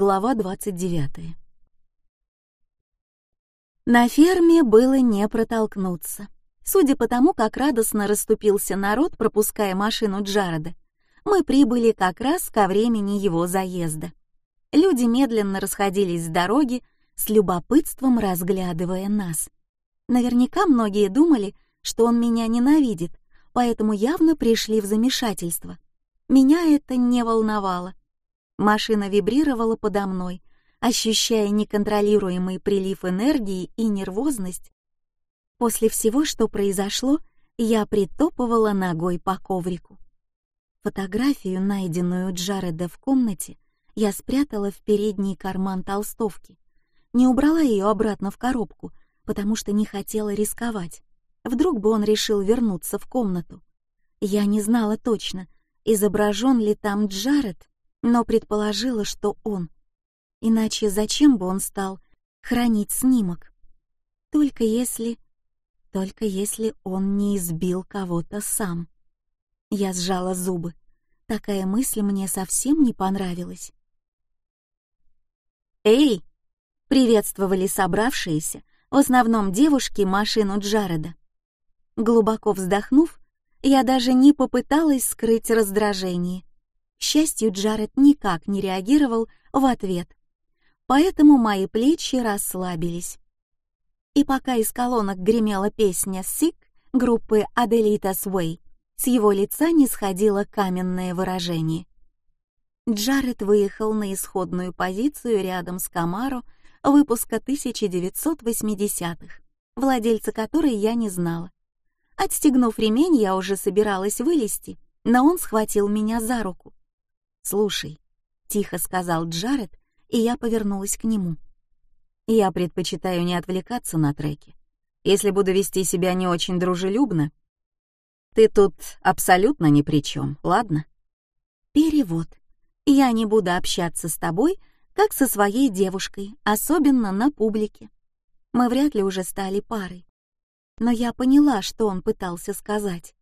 Глава 29. На ферме было не протолкнуться. Судя по тому, как радостно расступился народ, пропуская машину Джареда, мы прибыли как раз ко времени его заезда. Люди медленно расходились с дороги, с любопытством разглядывая нас. Наверняка многие думали, что он меня ненавидит, поэтому явно пришли в замешательство. Меня это не волновало. Машина вибрировала подо мной, ощущая неконтролируемый прилив энергии и нервозность. После всего, что произошло, я притопывала ногой по коврику. Фотографию, найденную Джареда в комнате, я спрятала в передний карман толстовки. Не убрала ее обратно в коробку, потому что не хотела рисковать. Вдруг бы он решил вернуться в комнату. Я не знала точно, изображен ли там Джаред но предположила, что он. Иначе зачем бы он стал хранить снимок? Только если... Только если он не избил кого-то сам. Я сжала зубы. Такая мысль мне совсем не понравилась. «Эй!» — приветствовали собравшиеся, в основном девушки, машину Джареда. Глубоко вздохнув, я даже не попыталась скрыть раздражение. Счастью, Джаред никак не реагировал в ответ, поэтому мои плечи расслабились. И пока из колонок гремела песня «Сик» группы Adelita's Way, с его лица не сходило каменное выражение. Джаред выехал на исходную позицию рядом с Камаро выпуска 1980-х, владельца которой я не знала. Отстегнув ремень, я уже собиралась вылезти, но он схватил меня за руку. «Слушай», — тихо сказал Джаред, и я повернулась к нему. «Я предпочитаю не отвлекаться на треки. Если буду вести себя не очень дружелюбно, ты тут абсолютно ни при чем, ладно?» «Перевод. Я не буду общаться с тобой, как со своей девушкой, особенно на публике. Мы вряд ли уже стали парой. Но я поняла, что он пытался сказать.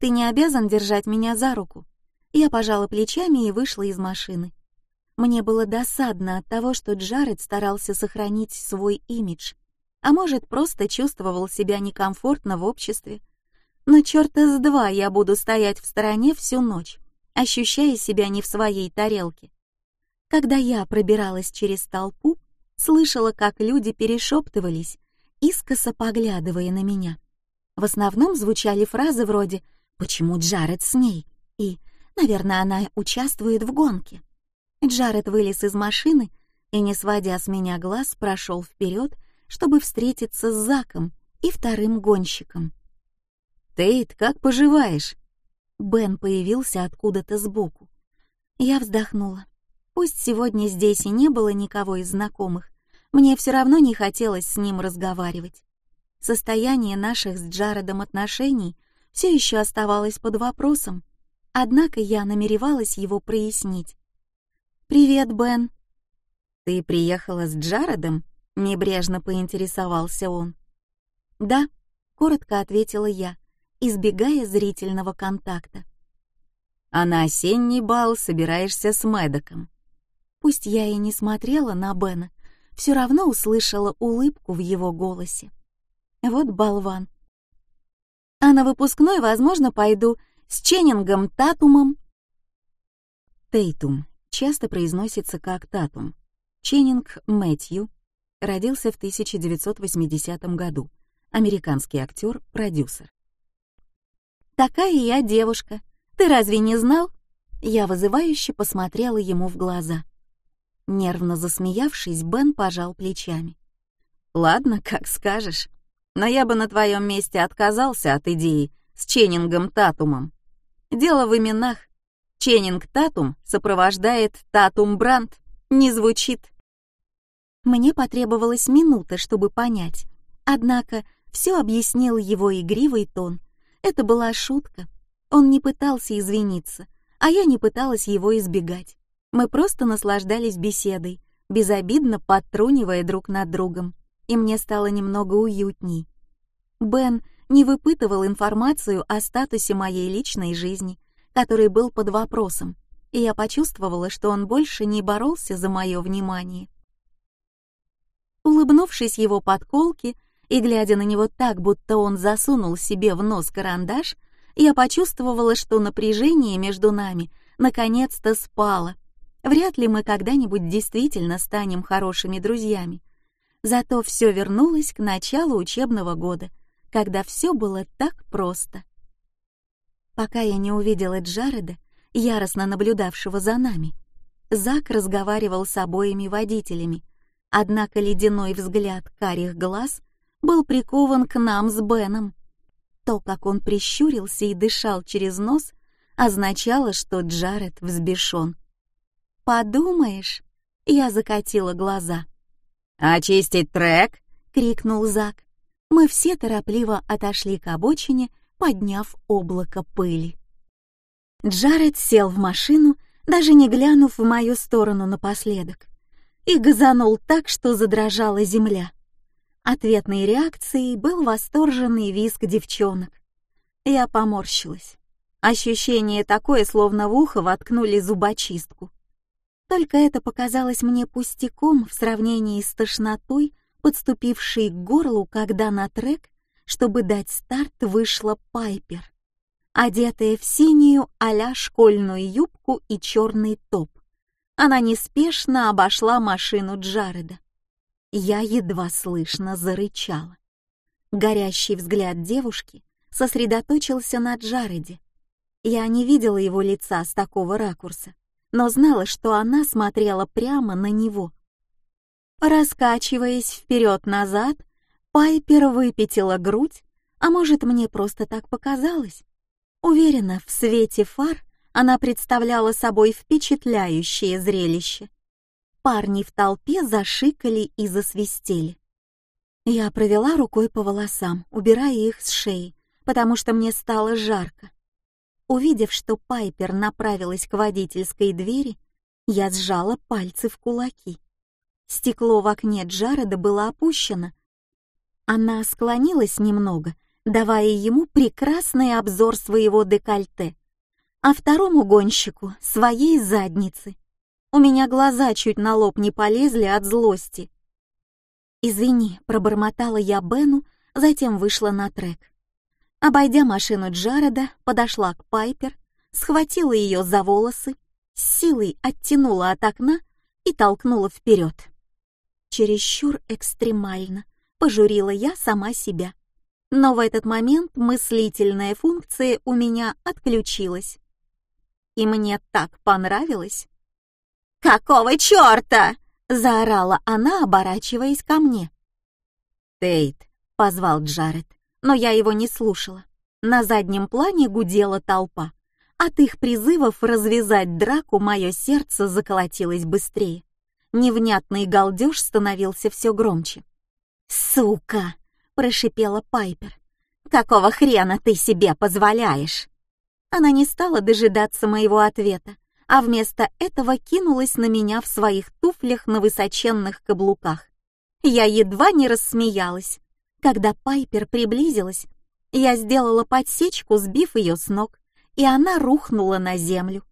Ты не обязан держать меня за руку. Я пожала плечами и вышла из машины. Мне было досадно от того, что Джаред старался сохранить свой имидж, а может, просто чувствовал себя некомфортно в обществе. Но черта с два я буду стоять в стороне всю ночь, ощущая себя не в своей тарелке. Когда я пробиралась через толпу, слышала, как люди перешептывались, искоса поглядывая на меня. В основном звучали фразы вроде «Почему Джаред с ней?» и Наверное, она участвует в гонке. Джаред вылез из машины и, не сводя с меня глаз, прошел вперед, чтобы встретиться с Заком и вторым гонщиком. «Тейт, как поживаешь?» Бен появился откуда-то сбоку. Я вздохнула. Пусть сегодня здесь и не было никого из знакомых, мне все равно не хотелось с ним разговаривать. Состояние наших с Джаредом отношений все еще оставалось под вопросом, Однако я намеревалась его прояснить. «Привет, Бен». «Ты приехала с Джаредом?» — небрежно поинтересовался он. «Да», — коротко ответила я, избегая зрительного контакта. «А на осенний бал собираешься с Мэддоком». Пусть я и не смотрела на Бена, все равно услышала улыбку в его голосе. Вот болван. А на выпускной, возможно, пойду с Ченнингом Татумом. Тейтум часто произносится как Татум. Ченнинг Мэтью родился в 1980 году. Американский актер, продюсер. «Такая я девушка. Ты разве не знал?» Я вызывающе посмотрела ему в глаза. Нервно засмеявшись, Бен пожал плечами. «Ладно, как скажешь. Но я бы на твоем месте отказался от идеи с Ченнингом Татумом. Дело в именах. Ченнинг Татум сопровождает Татум Бранд. Не звучит. Мне потребовалась минута, чтобы понять. Однако все объяснил его игривый тон. Это была шутка. Он не пытался извиниться, а я не пыталась его избегать. Мы просто наслаждались беседой, безобидно подтрунивая друг над другом, и мне стало немного уютней. Бен не выпытывал информацию о статусе моей личной жизни, который был под вопросом, и я почувствовала, что он больше не боролся за мое внимание. Улыбнувшись его подколке и глядя на него так, будто он засунул себе в нос карандаш, я почувствовала, что напряжение между нами наконец-то спало. Вряд ли мы когда-нибудь действительно станем хорошими друзьями. Зато все вернулось к началу учебного года, когда все было так просто. Пока я не увидела Джареда, яростно наблюдавшего за нами, Зак разговаривал с обоими водителями, однако ледяной взгляд карих глаз был прикован к нам с Беном. То, как он прищурился и дышал через нос, означало, что Джаред взбешен. «Подумаешь!» — я закатила глаза. «Очистить трек!» — крикнул Зак. Мы все торопливо отошли к обочине, подняв облако пыли. Джаред сел в машину, даже не глянув в мою сторону напоследок, и газанул так, что задрожала земля. Ответной реакцией был восторженный визг девчонок. Я поморщилась. Ощущение такое, словно в ухо воткнули зубочистку. Только это показалось мне пустяком в сравнении с тошнотой, подступившей к горлу, когда на трек, чтобы дать старт, вышла Пайпер, одетая в синюю а школьную юбку и черный топ. Она неспешно обошла машину Джареда. Я едва слышно зарычала. Горящий взгляд девушки сосредоточился на Джареде. Я не видела его лица с такого ракурса, но знала, что она смотрела прямо на него. Раскачиваясь вперед-назад, Пайпер выпятила грудь, а может, мне просто так показалось. Уверена, в свете фар она представляла собой впечатляющее зрелище парни в толпе зашикали и засвистели. Я провела рукой по волосам, убирая их с шеи, потому что мне стало жарко. Увидев, что Пайпер направилась к водительской двери, я сжала пальцы в кулаки. Стекло в окне Джареда было опущено. Она склонилась немного, давая ему прекрасный обзор своего декольте, а второму гонщику — своей задницы — у меня глаза чуть на лоб не полезли от злости. «Извини», — пробормотала я Бену, затем вышла на трек. Обойдя машину Джареда, подошла к Пайпер, схватила ее за волосы, силой оттянула от окна и толкнула вперед. Чересчур экстремально, пожурила я сама себя. Но в этот момент мыслительная функция у меня отключилась. И мне так понравилось, «Какого черта?» — заорала она, оборачиваясь ко мне. «Тейт», — позвал Джаред, но я его не слушала. На заднем плане гудела толпа. От их призывов развязать драку мое сердце заколотилось быстрее. Невнятный галдеж становился все громче. «Сука!» — прошипела Пайпер. «Какого хрена ты себе позволяешь?» Она не стала дожидаться моего ответа, а вместо этого кинулась на меня в своих туфлях на высоченных каблуках. Я едва не рассмеялась. Когда Пайпер приблизилась, я сделала подсечку, сбив ее с ног, и она рухнула на землю.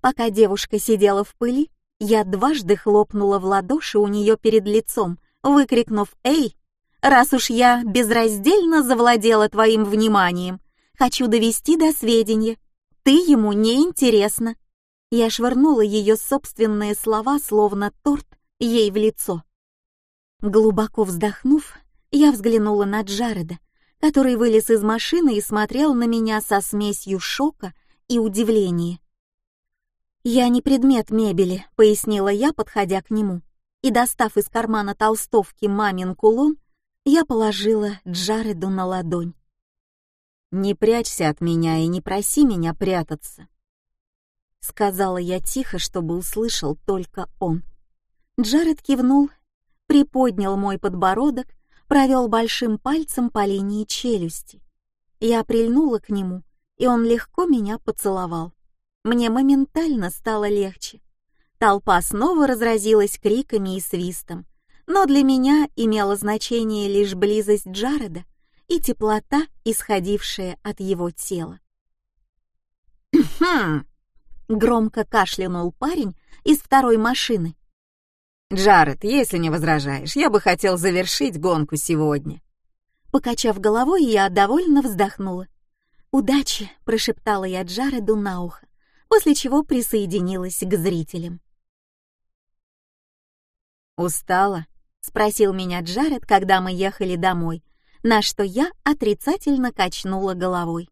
Пока девушка сидела в пыли, я дважды хлопнула в ладоши у нее перед лицом, выкрикнув «Эй, раз уж я безраздельно завладела твоим вниманием, хочу довести до сведения, ты ему не интересна. Я швырнула ее собственные слова, словно торт, ей в лицо. Глубоко вздохнув, я взглянула на Джареда, который вылез из машины и смотрел на меня со смесью шока и удивления. «Я не предмет мебели», — пояснила я, подходя к нему. И, достав из кармана толстовки мамин кулон, я положила Джареду на ладонь. «Не прячься от меня и не проси меня прятаться. — сказала я тихо, чтобы услышал только он. Джаред кивнул, приподнял мой подбородок, провел большим пальцем по линии челюсти. Я прильнула к нему, и он легко меня поцеловал. Мне моментально стало легче. Толпа снова разразилась криками и свистом, но для меня имело значение лишь близость Джареда и теплота, исходившая от его тела. «Хм!» Громко кашлянул парень из второй машины. «Джаред, если не возражаешь, я бы хотел завершить гонку сегодня». Покачав головой, я довольно вздохнула. «Удачи!» — прошептала я Джареду на ухо, после чего присоединилась к зрителям. «Устала?» — спросил меня Джаред, когда мы ехали домой, на что я отрицательно качнула головой.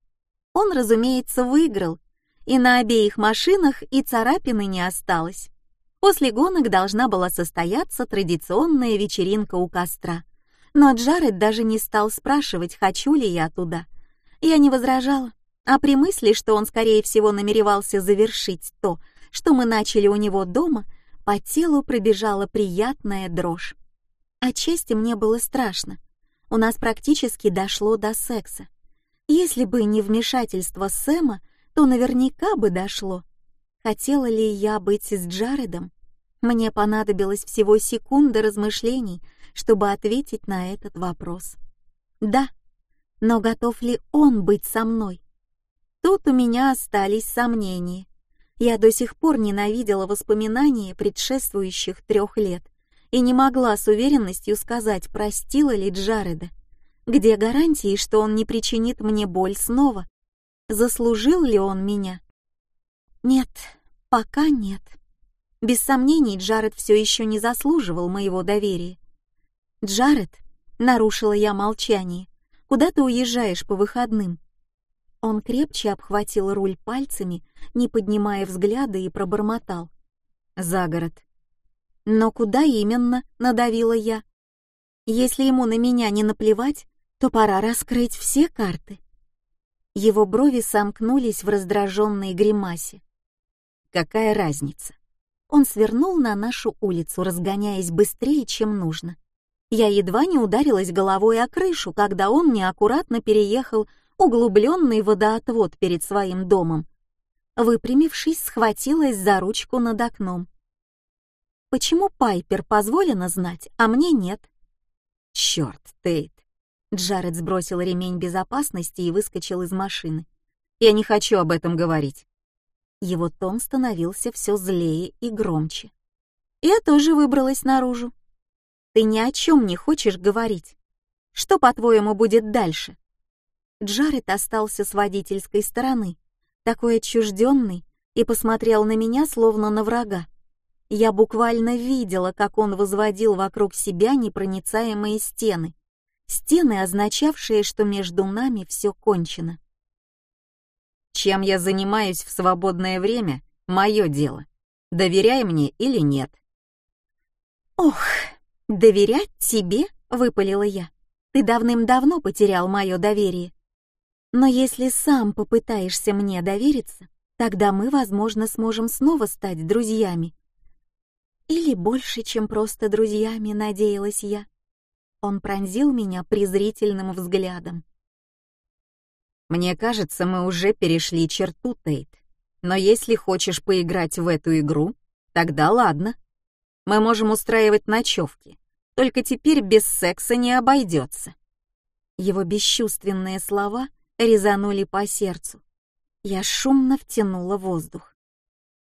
Он, разумеется, выиграл, и на обеих машинах и царапины не осталось. После гонок должна была состояться традиционная вечеринка у костра. Но Джаред даже не стал спрашивать, хочу ли я туда. Я не возражала, а при мысли, что он, скорее всего, намеревался завершить то, что мы начали у него дома, по телу пробежала приятная дрожь. Отчасти мне было страшно. У нас практически дошло до секса. Если бы не вмешательство Сэма, то наверняка бы дошло. Хотела ли я быть с Джаредом? Мне понадобилось всего секунда размышлений, чтобы ответить на этот вопрос. Да, но готов ли он быть со мной? Тут у меня остались сомнения. Я до сих пор ненавидела воспоминания предшествующих трех лет и не могла с уверенностью сказать, простила ли Джареда. Где гарантии, что он не причинит мне боль снова? Заслужил ли он меня? Нет, пока нет. Без сомнений, Джаред все еще не заслуживал моего доверия. «Джаред», — нарушила я молчание, — «куда ты уезжаешь по выходным?» Он крепче обхватил руль пальцами, не поднимая взгляда, и пробормотал. «За город». «Но куда именно?» — надавила я. «Если ему на меня не наплевать, то пора раскрыть все карты». Его брови сомкнулись в раздраженной гримасе. «Какая разница?» Он свернул на нашу улицу, разгоняясь быстрее, чем нужно. Я едва не ударилась головой о крышу, когда он неаккуратно переехал углубленный водоотвод перед своим домом. Выпрямившись, схватилась за ручку над окном. Почему Пайпер позволено знать, а мне нет? Черт, Тейт. Джаред сбросил ремень безопасности и выскочил из машины. Я не хочу об этом говорить. Его тон становился все злее и громче. Я тоже выбралась наружу. Ты ни о чем не хочешь говорить. Что, по-твоему, будет дальше? Джаред остался с водительской стороны, такой отчужденный, и посмотрел на меня, словно на врага. Я буквально видела, как он возводил вокруг себя непроницаемые стены. Стены, означавшие, что между нами все кончено. Чем я занимаюсь в свободное время — мое дело. Доверяй мне или нет. «Ох, доверять тебе?» — выпалила я. «Ты давным-давно потерял мое доверие. Но если сам попытаешься мне довериться, тогда мы, возможно, сможем снова стать друзьями». Или больше, чем просто друзьями, надеялась я. Он пронзил меня презрительным взглядом. Мне кажется, мы уже перешли черту, Тейт. Но если хочешь поиграть в эту игру, тогда ладно. Мы можем устраивать ночевки. Только теперь без секса не обойдется. Его бесчувственные слова резанули по сердцу. Я шумно втянула воздух.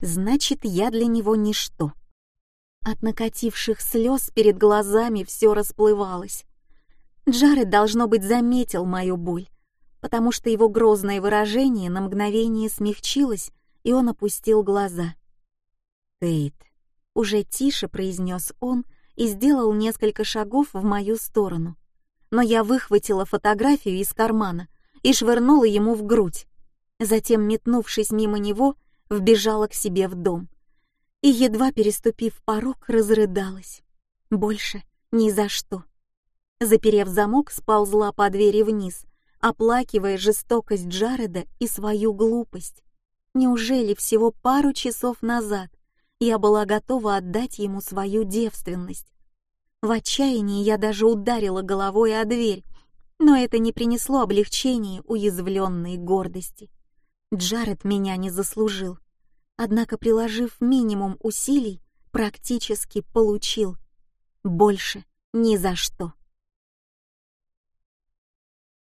Значит, я для него ничто. От накативших слез перед глазами все расплывалось. Джаред, должно быть, заметил мою боль потому что его грозное выражение на мгновение смягчилось, и он опустил глаза. «Тейт», — уже тише произнес он и сделал несколько шагов в мою сторону. Но я выхватила фотографию из кармана и швырнула ему в грудь. Затем, метнувшись мимо него, вбежала к себе в дом. И, едва переступив порог, разрыдалась. Больше ни за что. Заперев замок, сползла по двери вниз, оплакивая жестокость Джареда и свою глупость. Неужели всего пару часов назад я была готова отдать ему свою девственность? В отчаянии я даже ударила головой о дверь, но это не принесло облегчения уязвленной гордости. Джаред меня не заслужил, однако, приложив минимум усилий, практически получил. Больше ни за что.